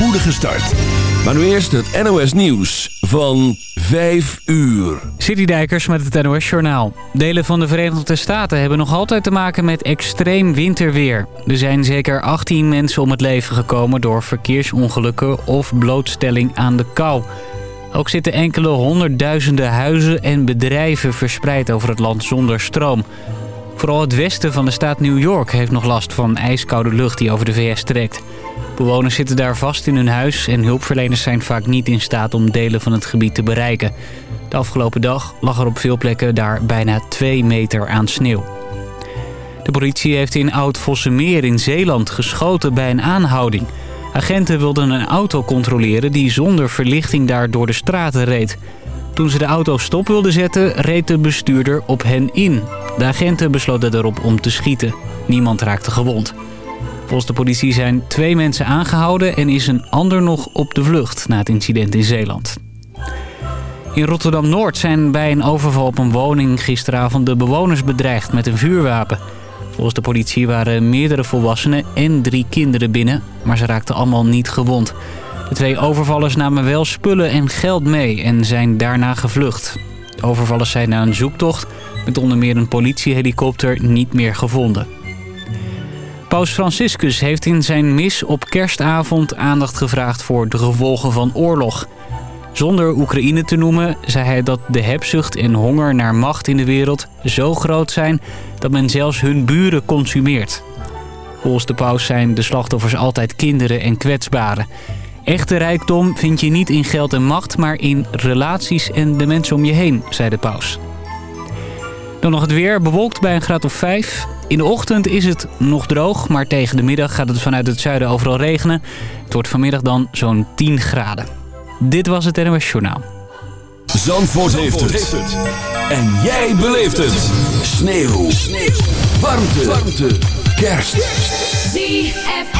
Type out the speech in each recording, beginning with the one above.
spoedige start. Maar nu eerst het NOS Nieuws van 5 uur. Citydijkers met het NOS Journaal. Delen van de Verenigde Staten hebben nog altijd te maken met extreem winterweer. Er zijn zeker 18 mensen om het leven gekomen door verkeersongelukken of blootstelling aan de kou. Ook zitten enkele honderdduizenden huizen en bedrijven verspreid over het land zonder stroom. Vooral het westen van de staat New York heeft nog last van ijskoude lucht die over de VS trekt. Bewoners zitten daar vast in hun huis en hulpverleners zijn vaak niet in staat om delen van het gebied te bereiken. De afgelopen dag lag er op veel plekken daar bijna 2 meter aan sneeuw. De politie heeft in Oud-Vossemeer in Zeeland geschoten bij een aanhouding. Agenten wilden een auto controleren die zonder verlichting daar door de straten reed. Toen ze de auto stop wilden zetten, reed de bestuurder op hen in. De agenten besloten erop om te schieten. Niemand raakte gewond. Volgens de politie zijn twee mensen aangehouden en is een ander nog op de vlucht na het incident in Zeeland. In Rotterdam-Noord zijn bij een overval op een woning gisteravond de bewoners bedreigd met een vuurwapen. Volgens de politie waren meerdere volwassenen en drie kinderen binnen, maar ze raakten allemaal niet gewond. De twee overvallers namen wel spullen en geld mee en zijn daarna gevlucht. De overvallers zijn na een zoektocht met onder meer een politiehelikopter niet meer gevonden. Paus Franciscus heeft in zijn mis op kerstavond aandacht gevraagd voor de gevolgen van oorlog. Zonder Oekraïne te noemen zei hij dat de hebzucht en honger naar macht in de wereld zo groot zijn dat men zelfs hun buren consumeert. Volgens de paus zijn de slachtoffers altijd kinderen en kwetsbaren. Echte rijkdom vind je niet in geld en macht, maar in relaties en de mensen om je heen, zei de paus. Dan nog het weer, bewolkt bij een graad of 5. In de ochtend is het nog droog, maar tegen de middag gaat het vanuit het zuiden overal regenen. Het wordt vanmiddag dan zo'n 10 graden. Dit was het NOS Journaal. Zandvoort, heeft, het. En jij beleeft het. Sneeuw. Sneeuw. Warmte. Warmte. Kerst. ZFM.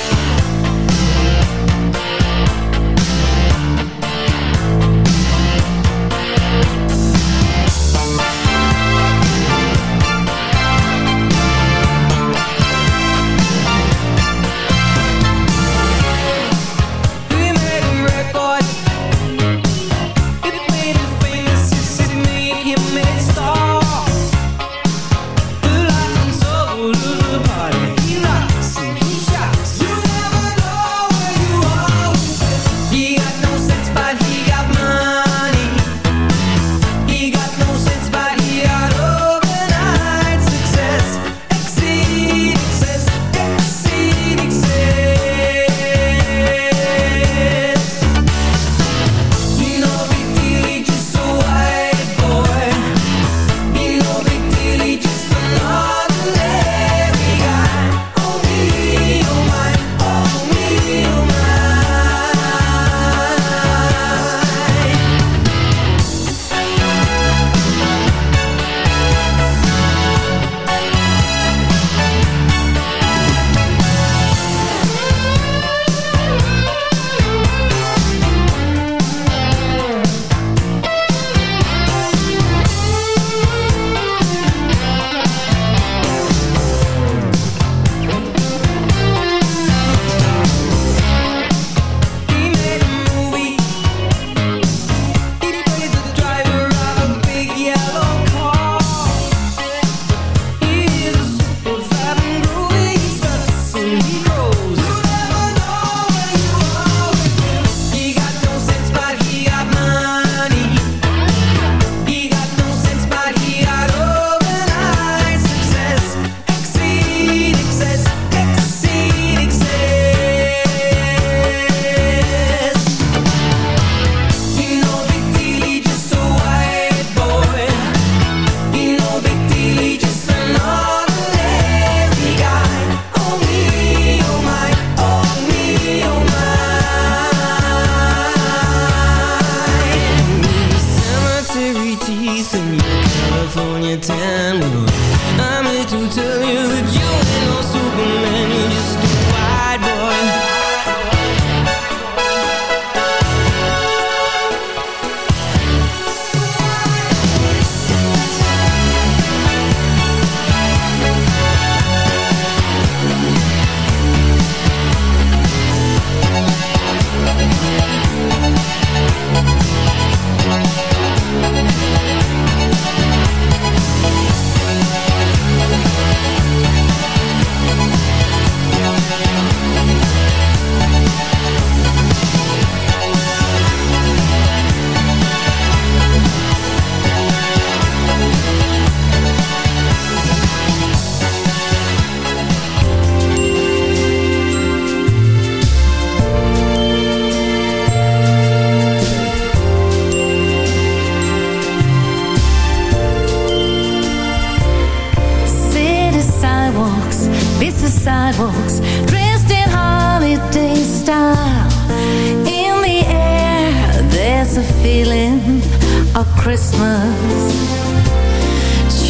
Christmas.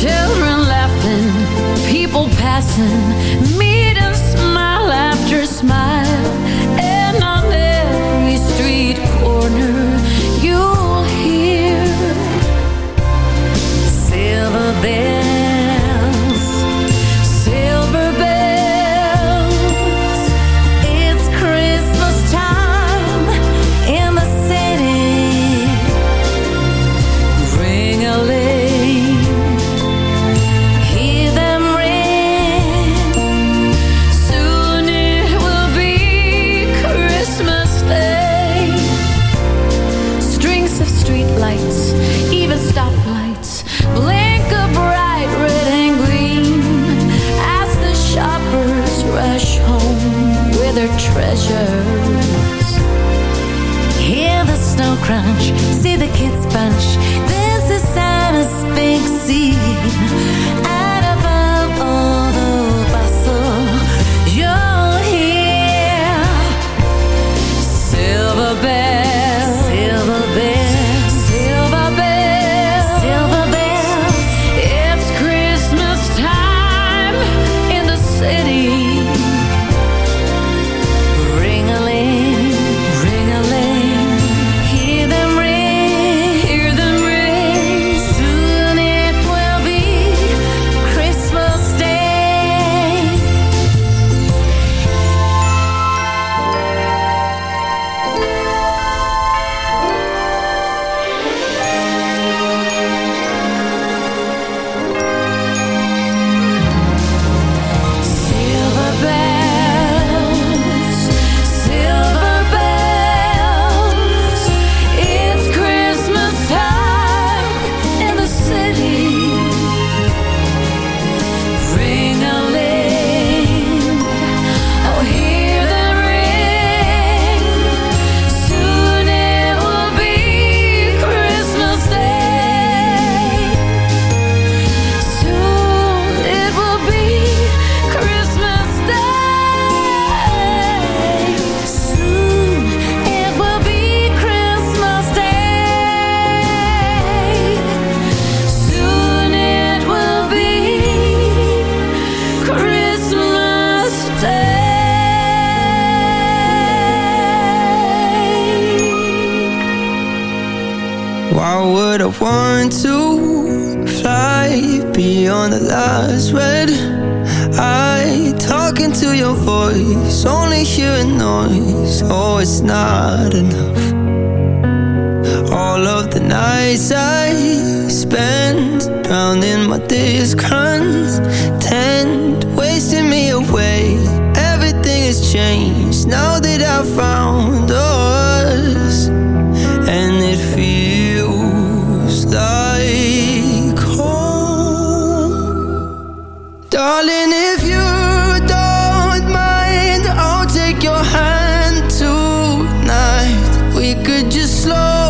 Children laughing, people passing slow.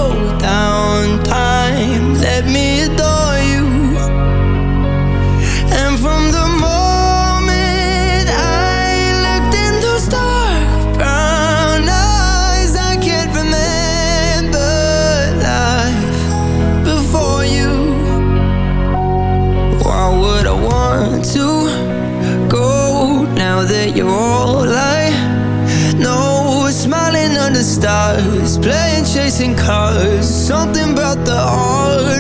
chasing cars. Something about the art.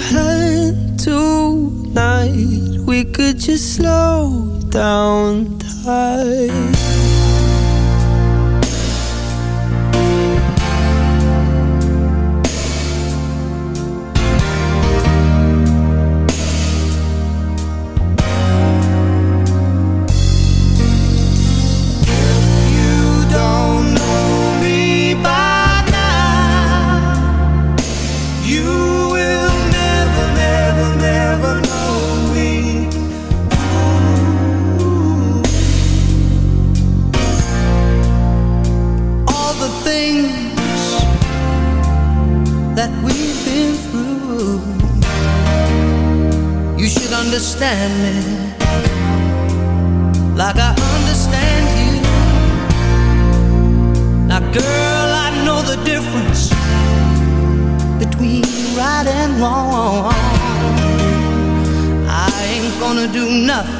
hand tonight, we could just slow down time. understand me like I understand you. Now, girl, I know the difference between right and wrong. I ain't gonna do nothing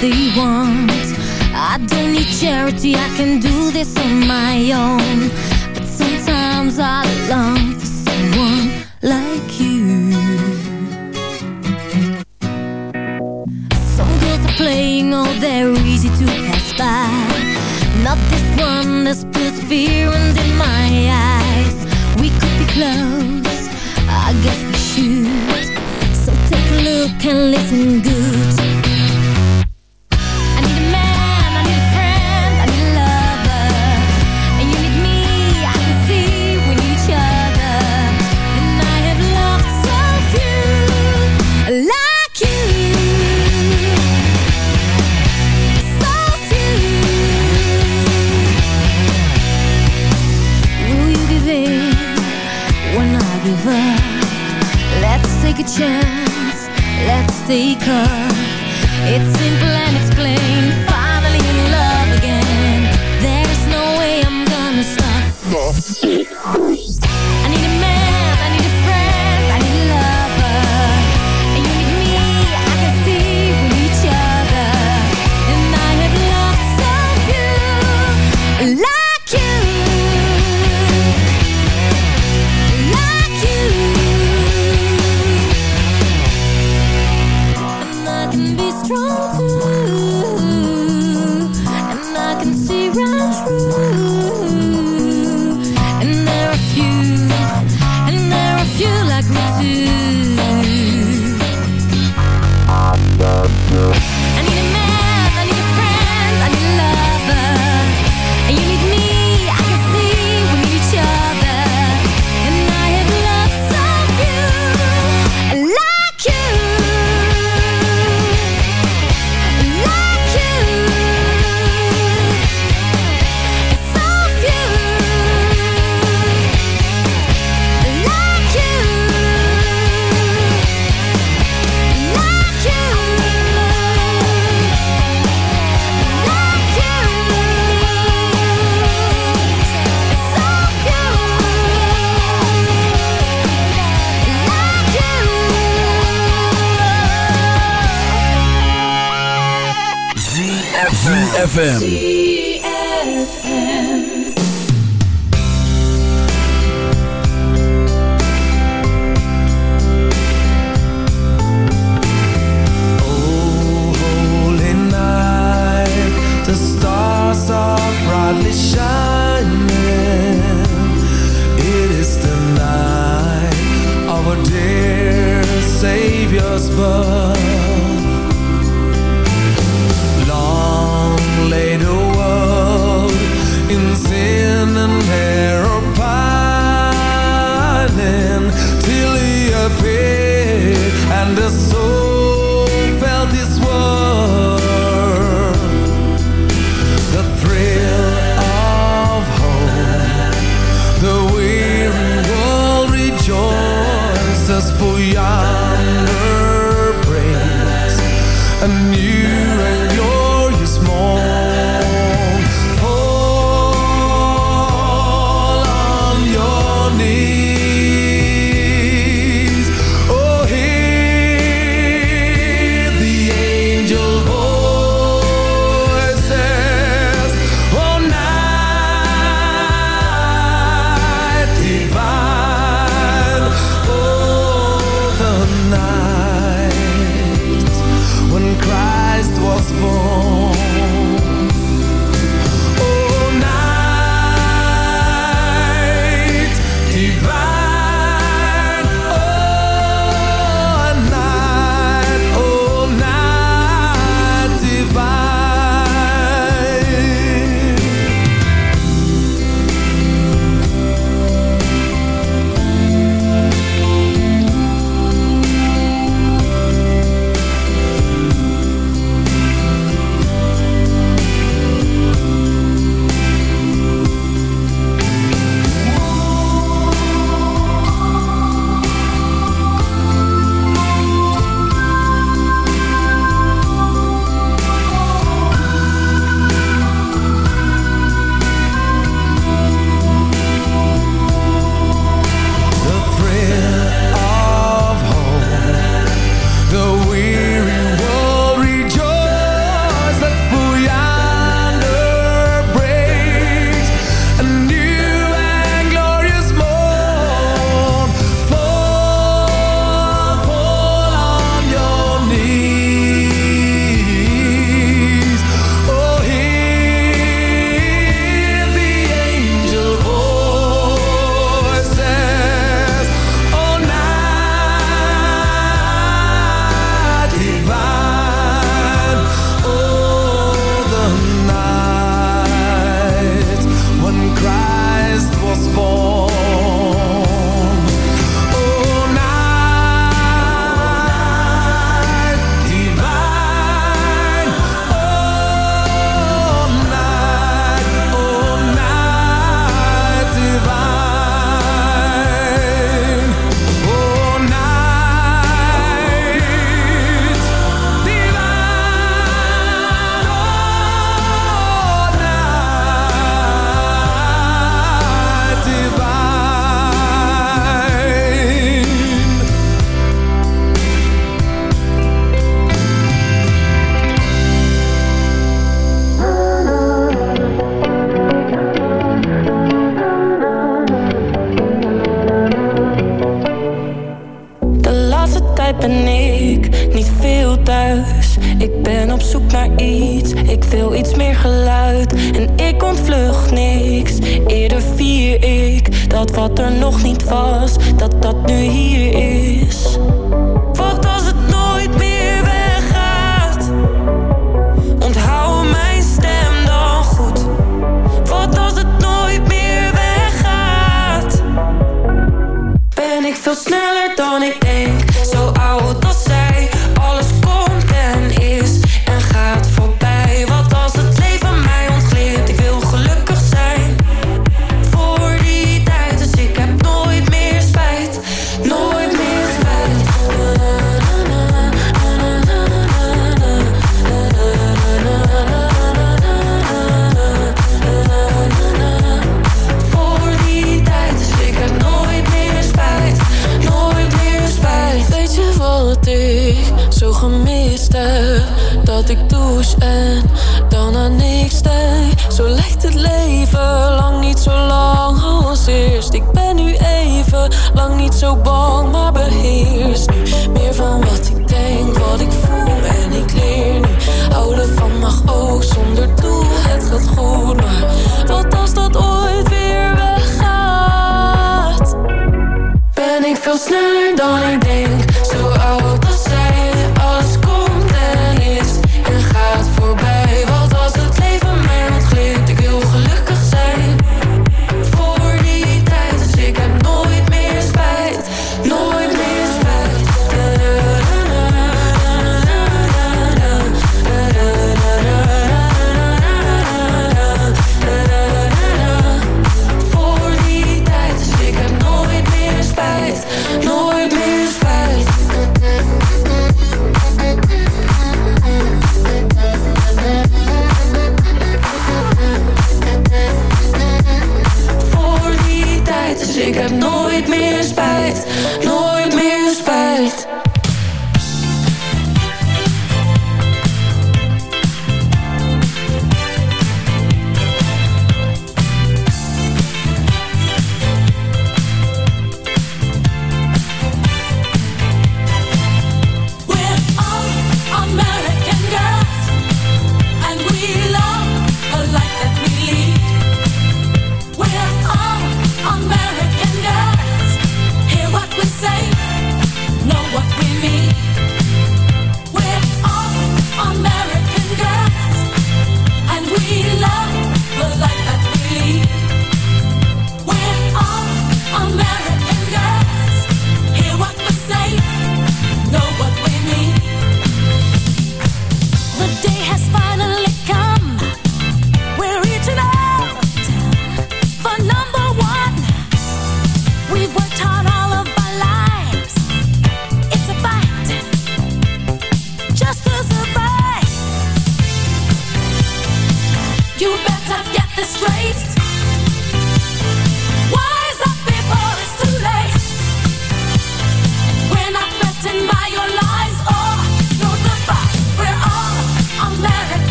they want. I don't need charity, I can do this on my own. But sometimes I long for someone like despojar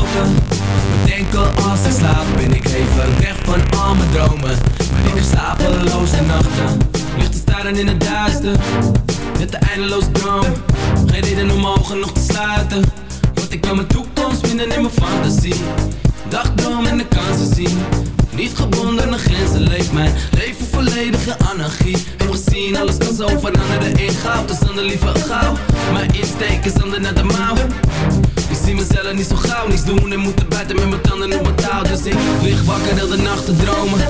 reeds gesloten Denken als ik slaap Ben ik even weg van al mijn dromen. Maar ik heb slapeloze nachten. Licht te staren in het duister. Met de eindeloze droom. Geen reden om ogen nog te sluiten. Want ik kan mijn toekomst vinden in mijn fantasie. Dagdroom en de kansen zien Niet gebonden aan grenzen leeft mijn leven volledige anarchie. Heb gezien, alles kan zo veranderen. In goud Dus dan de liever gauw. Mijn insteek is ander naar de mouw. Ik zie mezelf niet zo gauw. Niets doen En moeten buiten met mijn tanden op mijn touw. Dus ik lig wakker heel de nacht te dromen.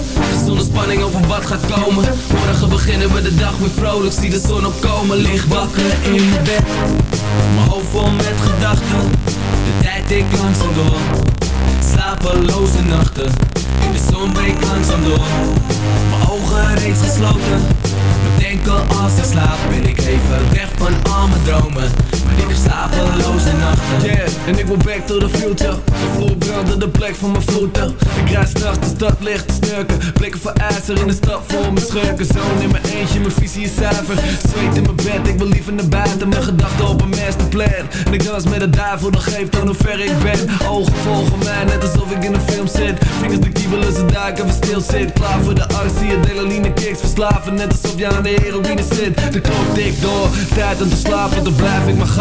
Zonder spanning over wat gaat komen. Morgen beginnen we de dag weer vrolijk. Zie de zon opkomen. Lig wakker in mijn bed. Mijn hoofd vol met gedachten. De tijd ik langzaam door. Slapeloze nachten De zon breekt langzaam door. Mijn ogen reeds gesloten. Bedenken als ik slaap Ben ik even weg van al mijn dromen ik heb nachten. Yeah, en ik wil back to the future. Vloer brandde de plek van mijn voeten. Ik rijd straks de stad licht te snurken. Blikken voor ijzer in de stad vol mijn schurken. Zoon in mijn eentje, mijn visie is zuiver. Zweet in mijn bed, ik wil liever naar buiten. Mijn gedachten op een masterplan. En ik dans met de duivel, dat geeft aan hoe ver ik ben. Ogen volgen mij, net alsof ik in een film zit. Vingers de kiebelen, ze duiken, we stil zit. Klaar voor de arts, zie je delaline kicks Verslaven, net alsof je aan de heroïne zit. De klok tikt door, tijd om te slapen Dan blijf ik maar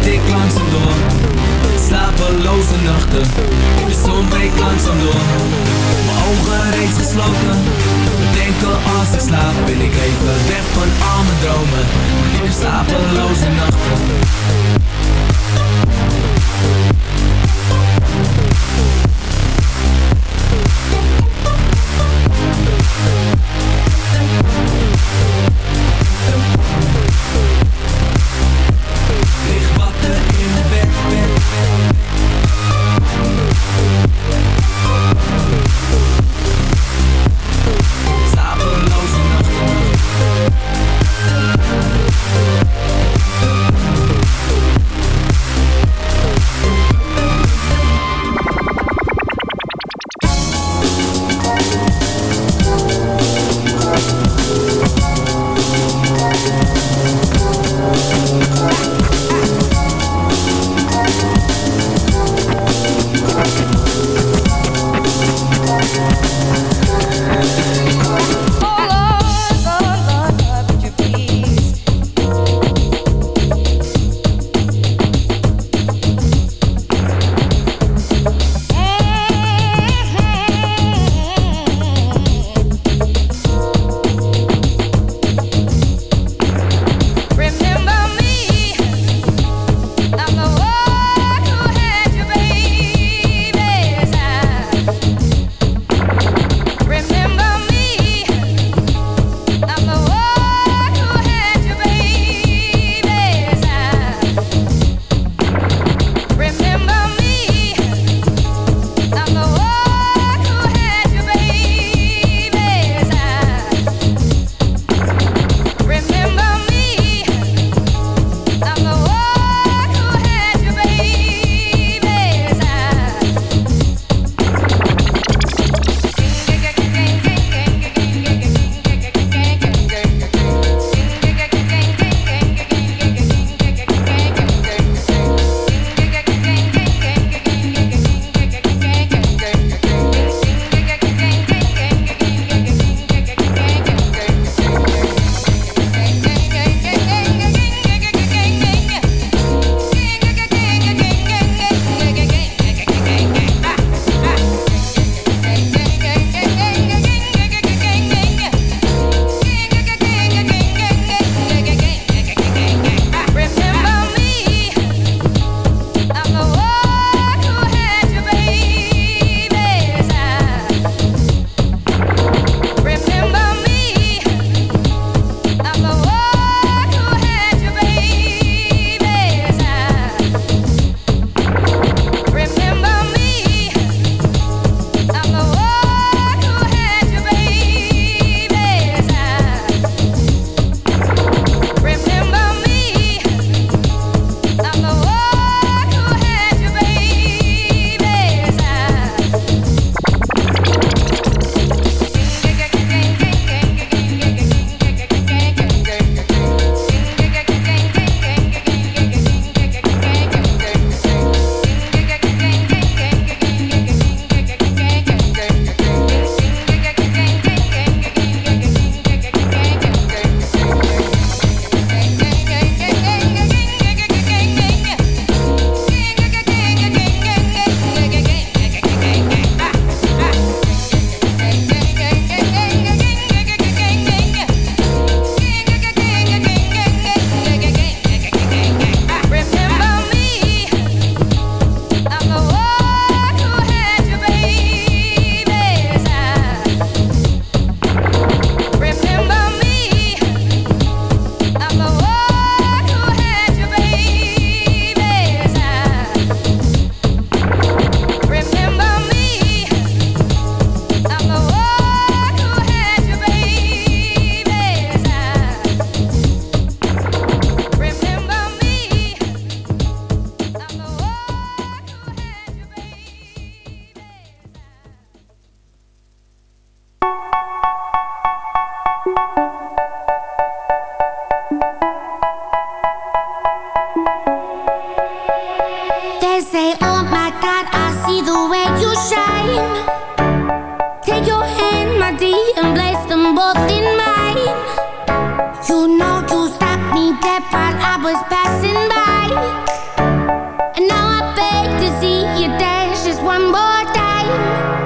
De tijd ik langzaam door. Slapeloze nachten. De zon breekt langzaam door. Mijn ogen reeds gesloten. Denken als ik slaap Ben ik even weg van al mijn dromen. Heb slapeloze nachten one more time.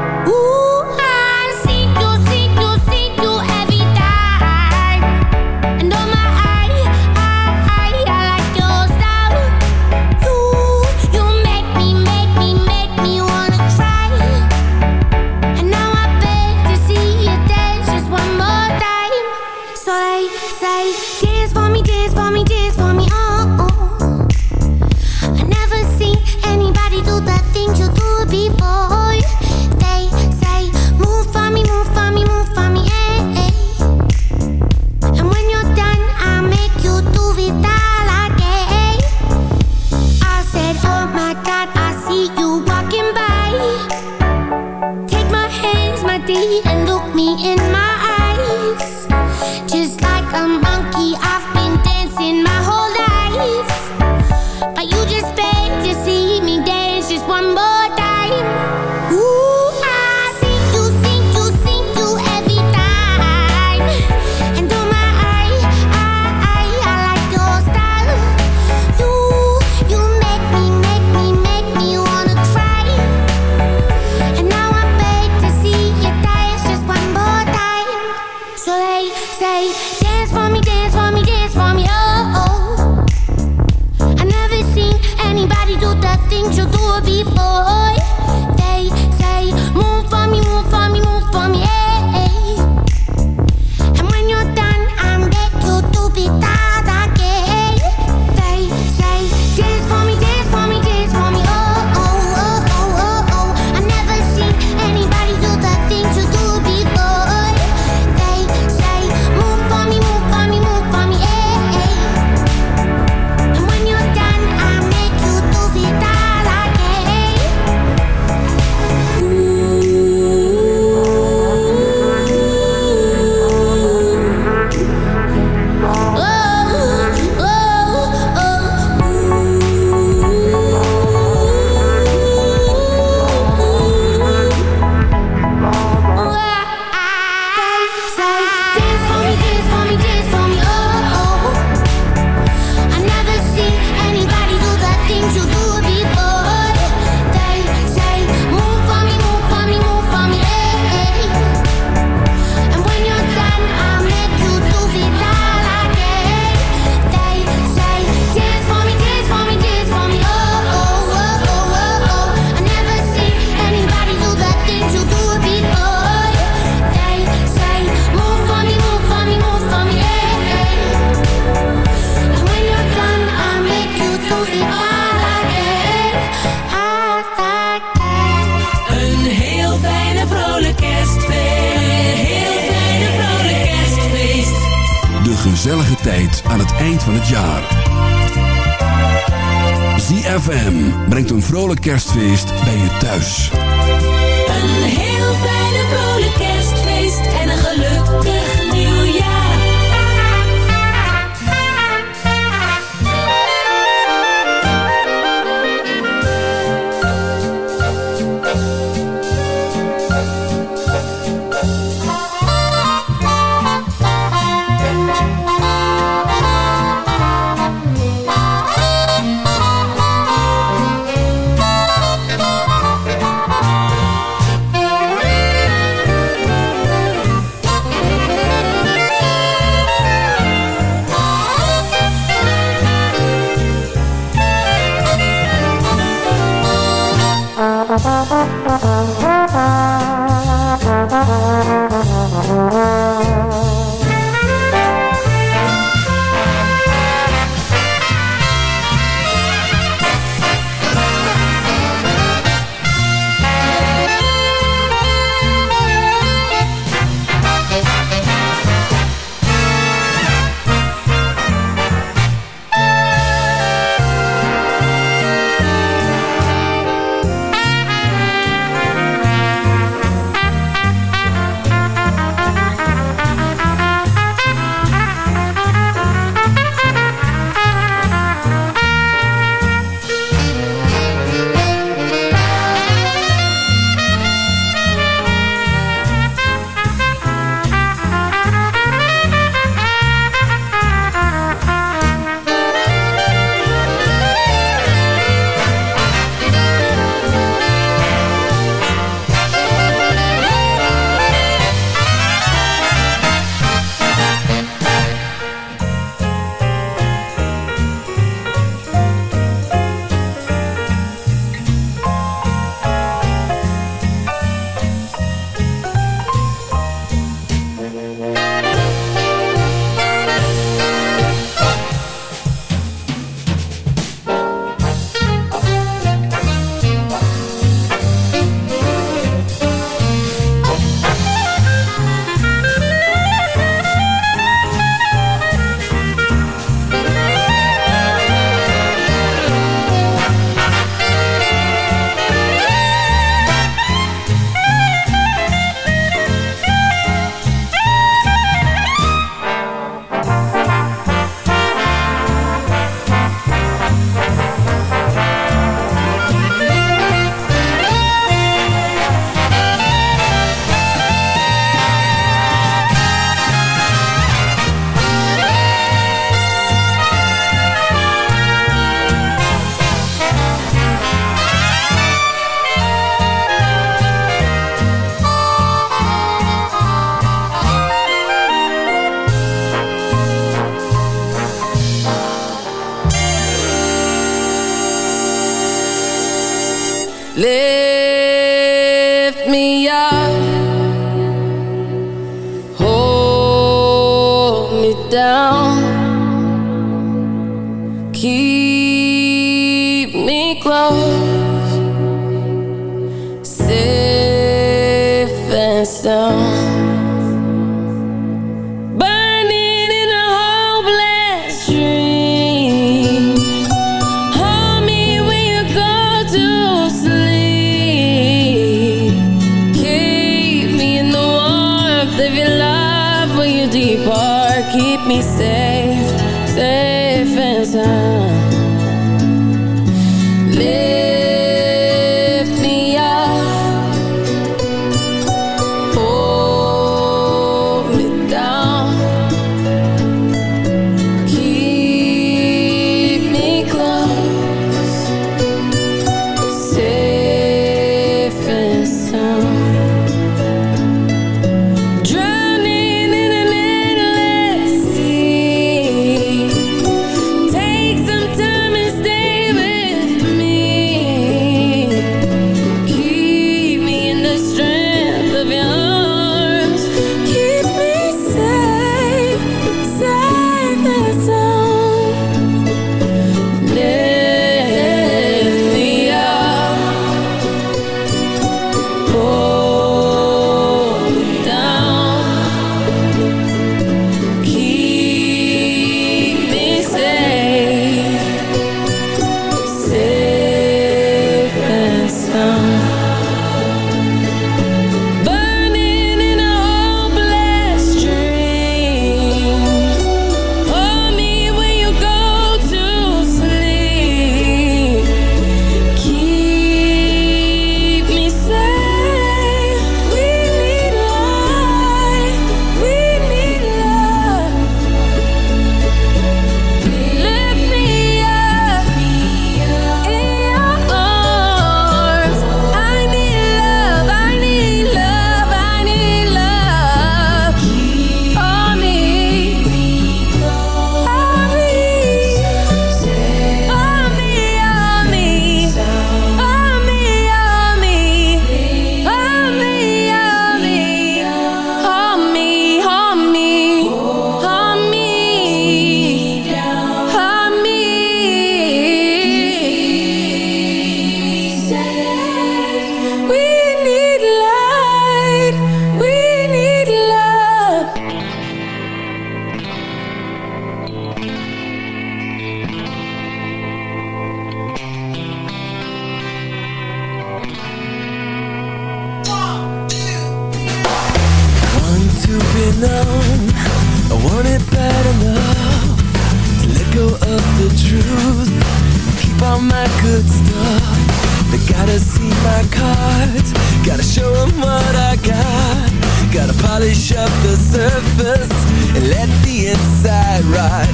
my good stuff. They gotta see my cards. Gotta show them what I got. Gotta polish up the surface And let the inside rot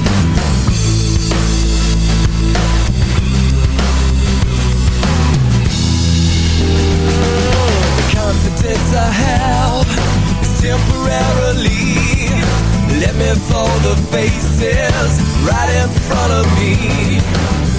The confidence I have Is temporarily. Let me fold the faces Right in front of me.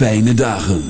fijne dagen.